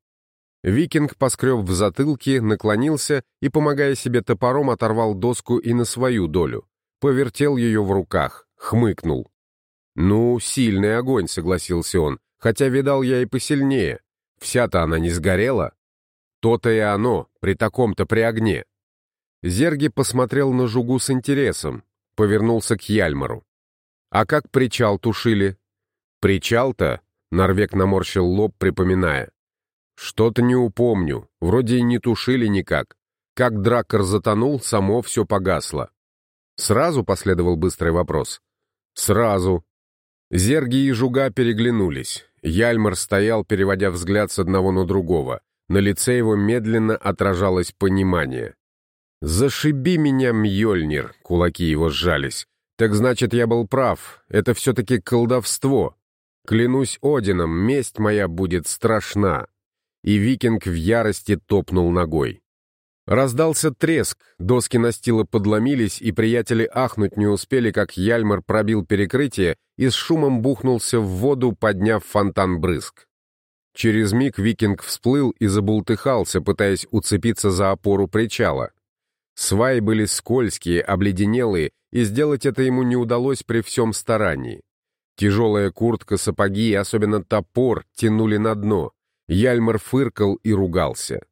Викинг поскреб в затылке, наклонился и, помогая себе топором, оторвал доску и на свою долю. Повертел ее в руках, хмыкнул. «Ну, сильный огонь», — согласился он, хотя видал я и посильнее. Вся-то она не сгорела. То-то и оно, при таком-то при огне. Зерги посмотрел на Жугу с интересом, повернулся к Яльмару. «А как причал тушили?» «Причал-то?» — Норвег наморщил лоб, припоминая. «Что-то не упомню, вроде и не тушили никак. Как драккар затонул, само все погасло». «Сразу?» — последовал быстрый вопрос. «Сразу». Зерги и Жуга переглянулись. Яльмар стоял, переводя взгляд с одного на другого. На лице его медленно отражалось понимание. «Зашиби меня, Мьёльнир!» — кулаки его сжались. «Так значит, я был прав. Это все-таки колдовство. Клянусь Одином, месть моя будет страшна». И викинг в ярости топнул ногой. Раздался треск, доски настила подломились, и приятели ахнуть не успели, как Яльмар пробил перекрытие и с шумом бухнулся в воду, подняв фонтан брызг. Через миг викинг всплыл и забултыхался, пытаясь уцепиться за опору причала. Сваи были скользкие, обледенелые, и сделать это ему не удалось при всем старании. Тяжелая куртка, сапоги и особенно топор тянули на дно. Яльмар фыркал и ругался.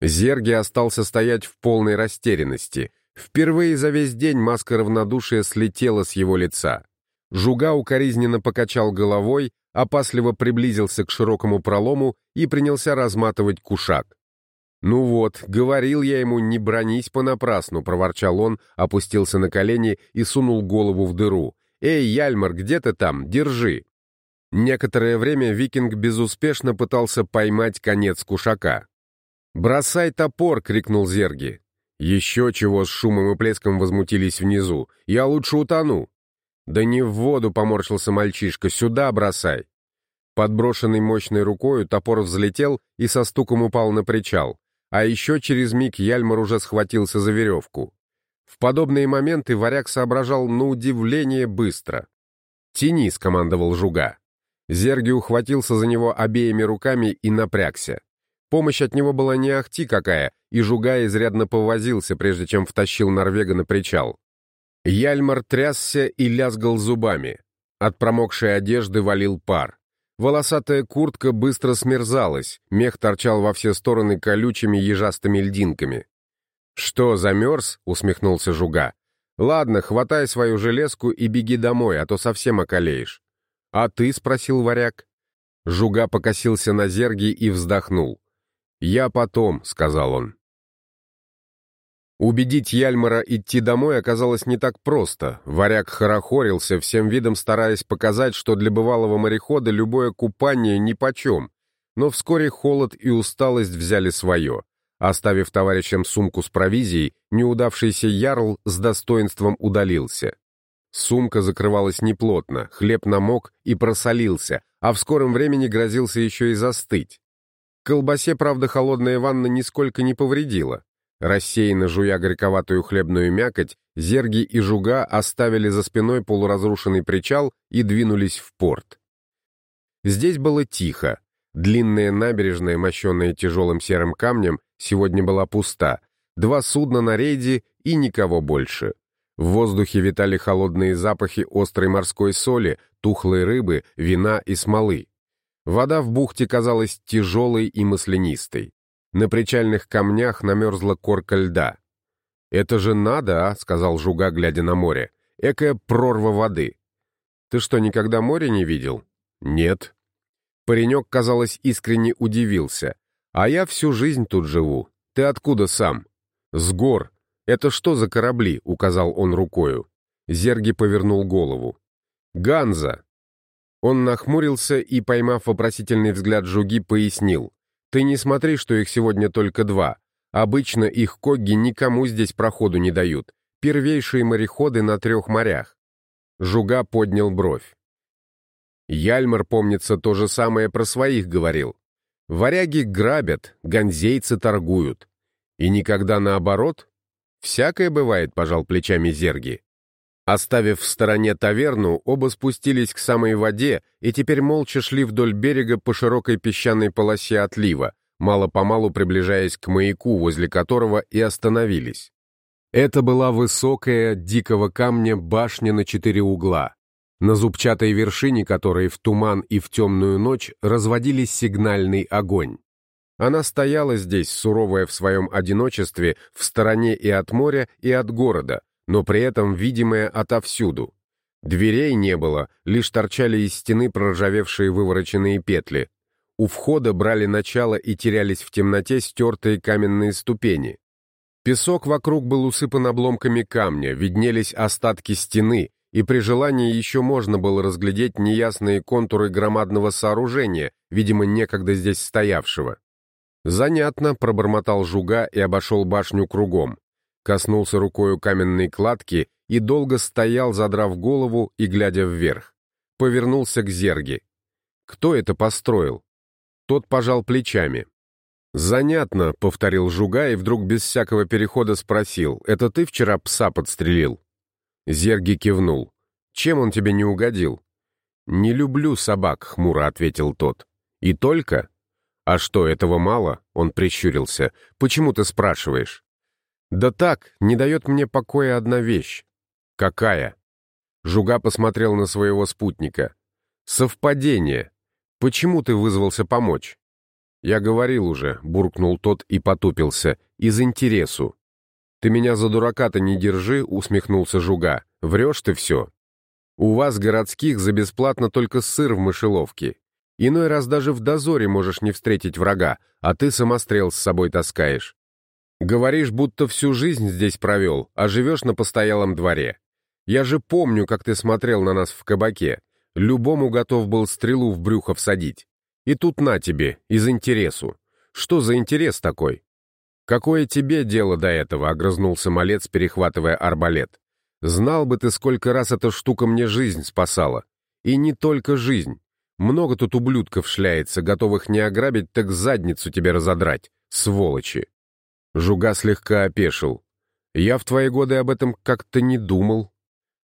Зерги остался стоять в полной растерянности. Впервые за весь день маска равнодушия слетела с его лица. Жуга укоризненно покачал головой, опасливо приблизился к широкому пролому и принялся разматывать кушак. «Ну вот, говорил я ему, не бронись понапрасну», — проворчал он, опустился на колени и сунул голову в дыру. «Эй, Яльмар, где ты там? Держи!» Некоторое время викинг безуспешно пытался поймать конец кушака. «Бросай топор!» — крикнул Зерги. Еще чего с шумом и плеском возмутились внизу. «Я лучше утону!» «Да не в воду!» — поморщился мальчишка. «Сюда бросай!» Подброшенный мощной рукою, топор взлетел и со стуком упал на причал. А еще через миг Яльмар уже схватился за веревку. В подобные моменты варяг соображал на удивление быстро. «Тяни!» — скомандовал Жуга. Зерги ухватился за него обеими руками и напрягся. Помощь от него была не ахти какая, и Жуга изрядно повозился, прежде чем втащил Норвега на причал. Яльмар трясся и лязгал зубами. От промокшей одежды валил пар. Волосатая куртка быстро смерзалась, мех торчал во все стороны колючими ежастыми льдинками. «Что, замерз?» — усмехнулся Жуга. «Ладно, хватай свою железку и беги домой, а то совсем околеешь». «А ты?» — спросил варяг. Жуга покосился на зерги и вздохнул. «Я потом», — сказал он. Убедить Яльмара идти домой оказалось не так просто. Варяг хорохорился, всем видом стараясь показать, что для бывалого морехода любое купание нипочем. Но вскоре холод и усталость взяли свое. Оставив товарищам сумку с провизией, неудавшийся ярл с достоинством удалился. Сумка закрывалась неплотно, хлеб намок и просолился, а в скором времени грозился еще и застыть. Колбасе, правда, холодная ванна нисколько не повредила. Рассеянно жуя горьковатую хлебную мякоть, зерги и жуга оставили за спиной полуразрушенный причал и двинулись в порт. Здесь было тихо. Длинная набережная, мощенная тяжелым серым камнем, сегодня была пуста. Два судна на рейде и никого больше. В воздухе витали холодные запахи острой морской соли, тухлой рыбы, вина и смолы. Вода в бухте казалась тяжелой и маслянистой. На причальных камнях намерзла корка льда. «Это же надо, а?» — сказал Жуга, глядя на море. «Экая прорва воды». «Ты что, никогда море не видел?» «Нет». Паренек, казалось, искренне удивился. «А я всю жизнь тут живу. Ты откуда сам?» «С гор. Это что за корабли?» — указал он рукою. Зерги повернул голову. «Ганза». Он нахмурился и, поймав вопросительный взгляд Жуги, пояснил. Ты не смотри, что их сегодня только два. Обычно их когги никому здесь проходу не дают. Первейшие мореходы на трех морях. Жуга поднял бровь. Яльмар, помнится, то же самое про своих говорил. Варяги грабят, ганзейцы торгуют. И никогда наоборот? Всякое бывает, пожал плечами Зерги. Оставив в стороне таверну, оба спустились к самой воде и теперь молча шли вдоль берега по широкой песчаной полосе отлива, мало-помалу приближаясь к маяку, возле которого и остановились. Это была высокая, дикого камня башня на четыре угла, на зубчатой вершине которой в туман и в темную ночь разводились сигнальный огонь. Она стояла здесь, суровая в своем одиночестве, в стороне и от моря, и от города, но при этом видимое отовсюду. Дверей не было, лишь торчали из стены проржавевшие вывороченные петли. У входа брали начало и терялись в темноте стертые каменные ступени. Песок вокруг был усыпан обломками камня, виднелись остатки стены, и при желании еще можно было разглядеть неясные контуры громадного сооружения, видимо, некогда здесь стоявшего. «Занятно», — пробормотал Жуга и обошел башню кругом коснулся рукою каменной кладки и долго стоял, задрав голову и глядя вверх. Повернулся к зерге. Кто это построил? Тот пожал плечами. «Занятно», — повторил Жуга и вдруг без всякого перехода спросил, «Это ты вчера пса подстрелил?» Зерги кивнул. «Чем он тебе не угодил?» «Не люблю собак», — хмуро ответил тот. «И только?» «А что, этого мало?» — он прищурился. «Почему ты спрашиваешь?» «Да так, не дает мне покоя одна вещь». «Какая?» Жуга посмотрел на своего спутника. «Совпадение. Почему ты вызвался помочь?» «Я говорил уже», — буркнул тот и потупился, — «из интересу». «Ты меня за дурака-то не держи», — усмехнулся Жуга. «Врешь ты все. У вас, городских, за бесплатно только сыр в мышеловке. Иной раз даже в дозоре можешь не встретить врага, а ты самострел с собой таскаешь. Говоришь, будто всю жизнь здесь провел, а живешь на постоялом дворе. Я же помню, как ты смотрел на нас в кабаке. Любому готов был стрелу в брюхо всадить. И тут на тебе, из интересу. Что за интерес такой? Какое тебе дело до этого, огрызнулся малец, перехватывая арбалет. Знал бы ты, сколько раз эта штука мне жизнь спасала. И не только жизнь. Много тут ублюдков шляется, готовых не ограбить, так задницу тебе разодрать. Сволочи. Жуга слегка опешил. «Я в твои годы об этом как-то не думал».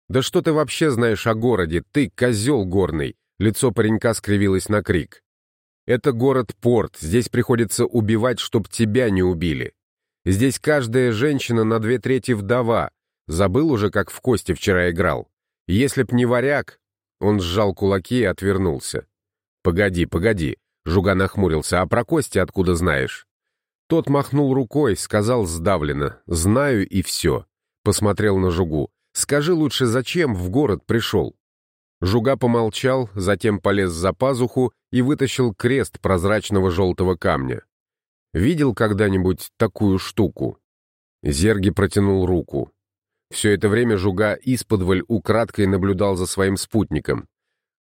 «Да что ты вообще знаешь о городе? Ты козел горный!» Лицо паренька скривилось на крик. «Это город-порт, здесь приходится убивать, чтоб тебя не убили. Здесь каждая женщина на две трети вдова. Забыл уже, как в кости вчера играл. Если б не варяг...» Он сжал кулаки и отвернулся. «Погоди, погоди», — Жуга нахмурился, «а про кости откуда знаешь?» Тот махнул рукой, сказал сдавленно «Знаю и все». Посмотрел на Жугу. «Скажи лучше, зачем в город пришел?» Жуга помолчал, затем полез за пазуху и вытащил крест прозрачного желтого камня. Видел когда-нибудь такую штуку?» Зерги протянул руку. Все это время Жуга исподволь украдкой наблюдал за своим спутником.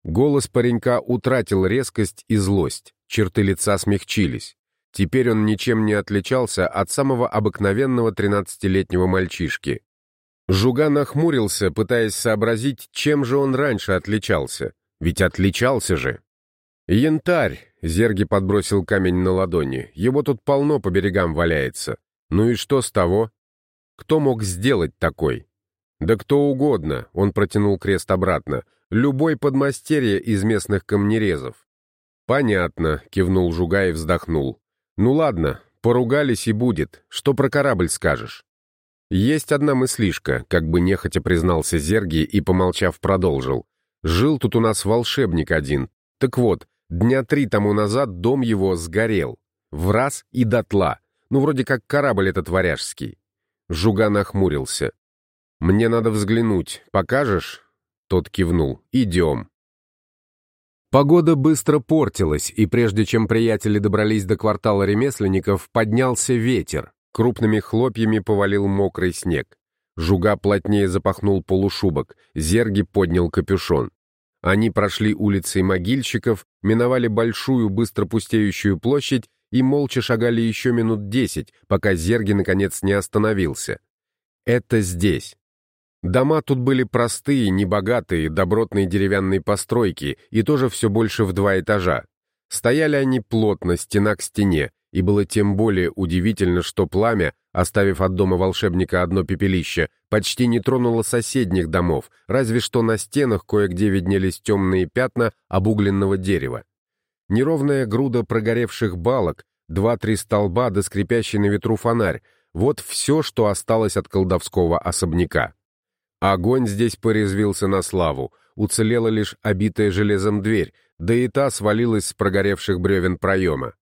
Голос паренька утратил резкость и злость, черты лица смягчились. Теперь он ничем не отличался от самого обыкновенного тринадцатилетнего мальчишки. Жуга нахмурился, пытаясь сообразить, чем же он раньше отличался. Ведь отличался же. «Янтарь!» — Зерги подбросил камень на ладони. «Его тут полно по берегам валяется. Ну и что с того? Кто мог сделать такой?» «Да кто угодно», — он протянул крест обратно. «Любой подмастерье из местных камнерезов». «Понятно», — кивнул Жуга и вздохнул. «Ну ладно, поругались и будет. Что про корабль скажешь?» «Есть одна мыслишка», — как бы нехотя признался Зерги и, помолчав, продолжил. «Жил тут у нас волшебник один. Так вот, дня три тому назад дом его сгорел. В раз и дотла. Ну, вроде как корабль этот варяжский». Жуга нахмурился. «Мне надо взглянуть. Покажешь?» Тот кивнул. «Идем». Погода быстро портилась, и прежде чем приятели добрались до квартала ремесленников, поднялся ветер. Крупными хлопьями повалил мокрый снег. Жуга плотнее запахнул полушубок, Зерги поднял капюшон. Они прошли улицей могильщиков, миновали большую, быстро пустеющую площадь и молча шагали еще минут десять, пока Зерги наконец не остановился. Это здесь. Дома тут были простые, небогатые, добротные деревянные постройки, и тоже все больше в два этажа. Стояли они плотно, стена к стене, и было тем более удивительно, что пламя, оставив от дома волшебника одно пепелище, почти не тронуло соседних домов, разве что на стенах кое-где виднелись темные пятна обугленного дерева. Неровная груда прогоревших балок, два-три столба да скрипящий на ветру фонарь — вот все, что осталось от колдовского особняка. Огонь здесь порезвился на славу, уцелела лишь обитая железом дверь, да и та свалилась с прогоревших бревен проема.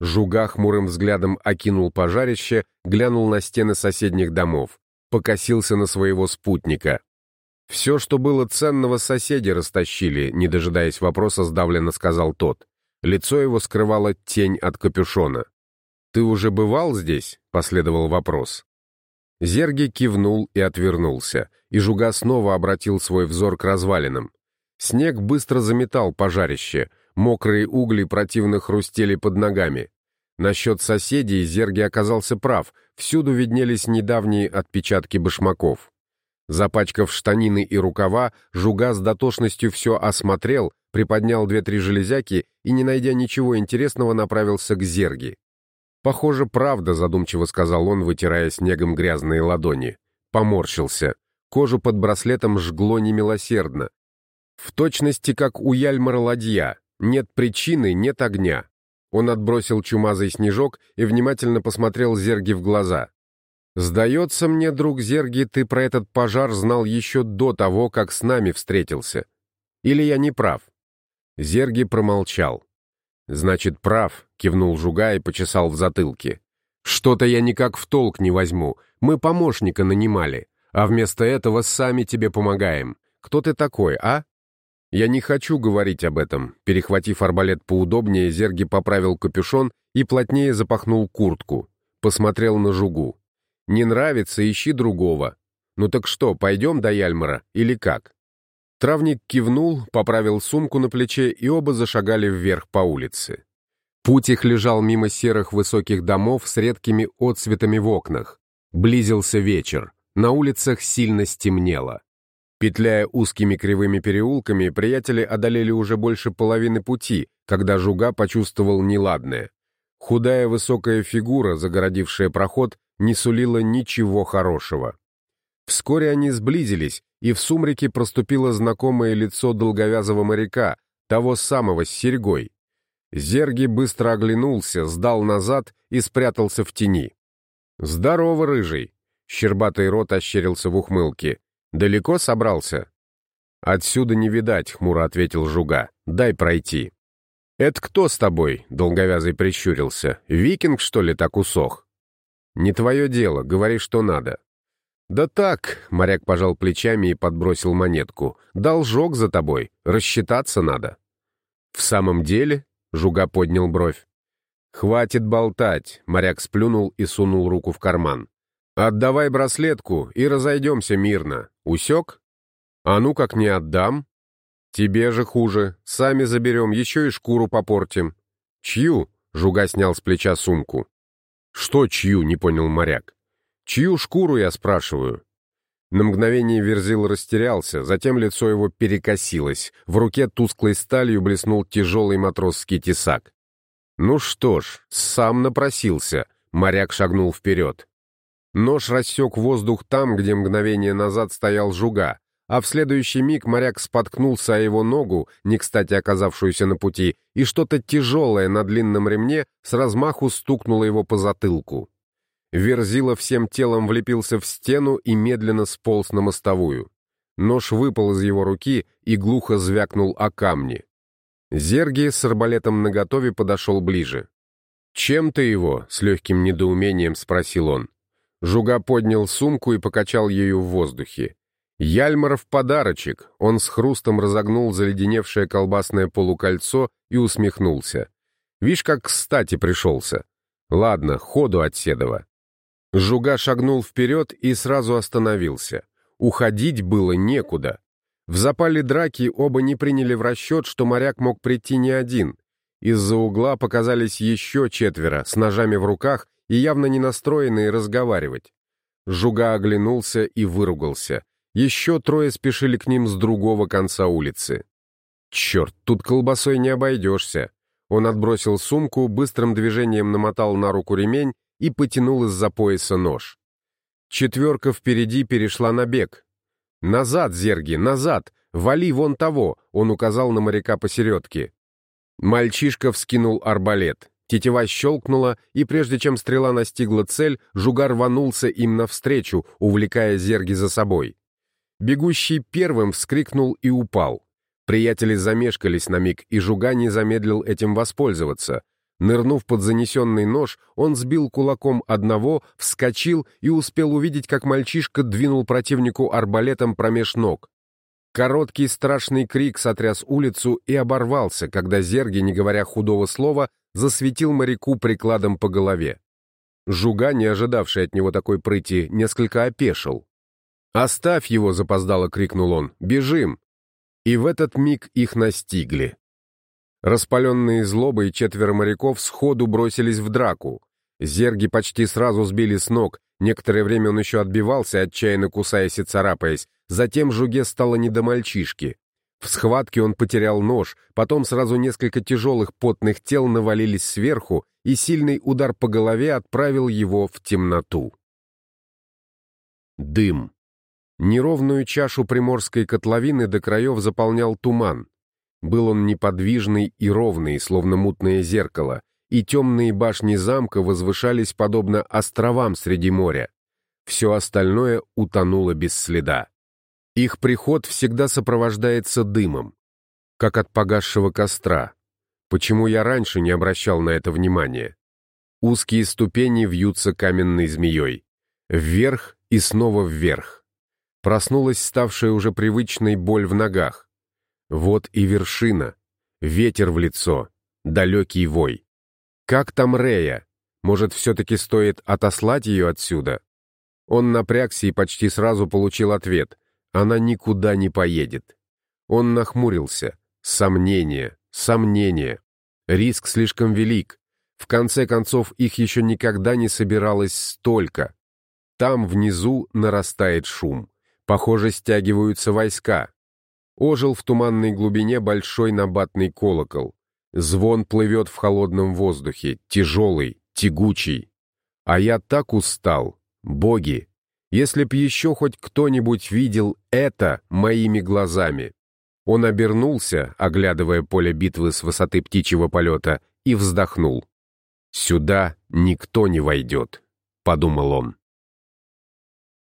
Жуга хмурым взглядом окинул пожарище, глянул на стены соседних домов, покосился на своего спутника. «Все, что было ценного, соседи растащили», не дожидаясь вопроса, сдавленно сказал тот. Лицо его скрывала тень от капюшона. «Ты уже бывал здесь?» — последовал вопрос. Зерги кивнул и отвернулся, и Жуга снова обратил свой взор к развалинам. Снег быстро заметал пожарище, мокрые угли противно хрустели под ногами. Насчет соседей Зерги оказался прав, всюду виднелись недавние отпечатки башмаков. Запачкав штанины и рукава, Жуга с дотошностью все осмотрел, приподнял две-три железяки и, не найдя ничего интересного, направился к Зерги. «Похоже, правда», — задумчиво сказал он, вытирая снегом грязные ладони. Поморщился. Кожу под браслетом жгло немилосердно. В точности, как у Яльмара ладья. Нет причины, нет огня. Он отбросил чумазый снежок и внимательно посмотрел Зерги в глаза. «Сдается мне, друг Зерги, ты про этот пожар знал еще до того, как с нами встретился. Или я не прав?» Зерги промолчал. «Значит, прав», — кивнул Жуга и почесал в затылке. «Что-то я никак в толк не возьму. Мы помощника нанимали, а вместо этого сами тебе помогаем. Кто ты такой, а?» «Я не хочу говорить об этом». Перехватив арбалет поудобнее, Зерги поправил капюшон и плотнее запахнул куртку. Посмотрел на Жугу. «Не нравится, ищи другого. Ну так что, пойдем до Яльмара или как?» Травник кивнул, поправил сумку на плече, и оба зашагали вверх по улице. Путь их лежал мимо серых высоких домов с редкими отсветами в окнах. Близился вечер. На улицах сильно стемнело. Петляя узкими кривыми переулками, приятели одолели уже больше половины пути, когда Жуга почувствовал неладное. Худая высокая фигура, загородившая проход, не сулила ничего хорошего. Вскоре они сблизились, и в сумраке проступило знакомое лицо долговязого моряка, того самого с серьгой. Зерги быстро оглянулся, сдал назад и спрятался в тени. «Здорово, рыжий!» Щербатый рот ощерился в ухмылке. «Далеко собрался?» «Отсюда не видать», — хмуро ответил Жуга. «Дай пройти». «Это кто с тобой?» — долговязый прищурился. «Викинг, что ли, так усох?» «Не твое дело, говори, что надо». «Да так», — моряк пожал плечами и подбросил монетку, — «должок за тобой, рассчитаться надо». «В самом деле?» — Жуга поднял бровь. «Хватит болтать», — моряк сплюнул и сунул руку в карман. «Отдавай браслетку и разойдемся мирно. Усек? А ну как не отдам? Тебе же хуже. Сами заберем, еще и шкуру попортим». «Чью?» — Жуга снял с плеча сумку. «Что чью?» — не понял моряк. «Чью шкуру, я спрашиваю?» На мгновение Верзил растерялся, затем лицо его перекосилось. В руке тусклой сталью блеснул тяжелый матросский тесак. «Ну что ж, сам напросился», — моряк шагнул вперед. Нож рассек воздух там, где мгновение назад стоял жуга, а в следующий миг моряк споткнулся о его ногу, не кстати оказавшуюся на пути, и что-то тяжелое на длинном ремне с размаху стукнуло его по затылку. Верзила всем телом влепился в стену и медленно сполз на мостовую. Нож выпал из его руки и глухо звякнул о камни. Зерги с арбалетом наготове подошел ближе. «Чем ты его?» — с легким недоумением спросил он. Жуга поднял сумку и покачал ею в воздухе. Яльмаров подарочек. Он с хрустом разогнул заледеневшее колбасное полукольцо и усмехнулся. Вишь, как кстати пришелся. Ладно, ходу от Седова. Жуга шагнул вперед и сразу остановился. Уходить было некуда. В запале драки оба не приняли в расчет, что моряк мог прийти не один. Из-за угла показались еще четверо, с ножами в руках и явно не настроенные разговаривать. Жуга оглянулся и выругался. Еще трое спешили к ним с другого конца улицы. «Черт, тут колбасой не обойдешься!» Он отбросил сумку, быстрым движением намотал на руку ремень и потянул из-за пояса нож. Четверка впереди перешла на бег. «Назад, Зерги, назад! Вали вон того!» — он указал на моряка посередке. Мальчишка вскинул арбалет. Тетива щелкнула, и прежде чем стрела настигла цель, жугар рванулся им навстречу, увлекая зерги за собой. Бегущий первым вскрикнул и упал. Приятели замешкались на миг, и жуга не замедлил этим воспользоваться. Нырнув под занесенный нож, он сбил кулаком одного, вскочил и успел увидеть, как мальчишка двинул противнику арбалетом промеж ног. Короткий страшный крик сотряс улицу и оборвался, когда Зерги, не говоря худого слова, засветил моряку прикладом по голове. Жуга, не ожидавший от него такой прыти, несколько опешил. «Оставь его!» — запоздало крикнул он. «Бежим!» И в этот миг их настигли. Распаленные злобой четверо моряков сходу бросились в драку. Зерги почти сразу сбили с ног, некоторое время он еще отбивался, отчаянно кусаясь и царапаясь, затем Жуге стало не до мальчишки. В схватке он потерял нож, потом сразу несколько тяжелых потных тел навалились сверху, и сильный удар по голове отправил его в темноту. Дым. Неровную чашу приморской котловины до краев заполнял туман. Был он неподвижный и ровный, словно мутное зеркало, и темные башни замка возвышались подобно островам среди моря. Все остальное утонуло без следа. Их приход всегда сопровождается дымом, как от погасшего костра. Почему я раньше не обращал на это внимания? Узкие ступени вьются каменной змеей. Вверх и снова вверх. Проснулась ставшая уже привычной боль в ногах. Вот и вершина. Ветер в лицо. Далекий вой. Как там Рея? Может, все-таки стоит отослать ее отсюда? Он напрягся и почти сразу получил ответ. Она никуда не поедет. Он нахмурился. Сомнение, сомнение. Риск слишком велик. В конце концов, их еще никогда не собиралось столько. Там внизу нарастает шум. Похоже, стягиваются войска. Ожил в туманной глубине большой набатный колокол. Звон плывет в холодном воздухе, тяжелый, тягучий. А я так устал. Боги, если б еще хоть кто-нибудь видел это моими глазами. Он обернулся, оглядывая поле битвы с высоты птичьего полета, и вздохнул. «Сюда никто не войдет», — подумал он.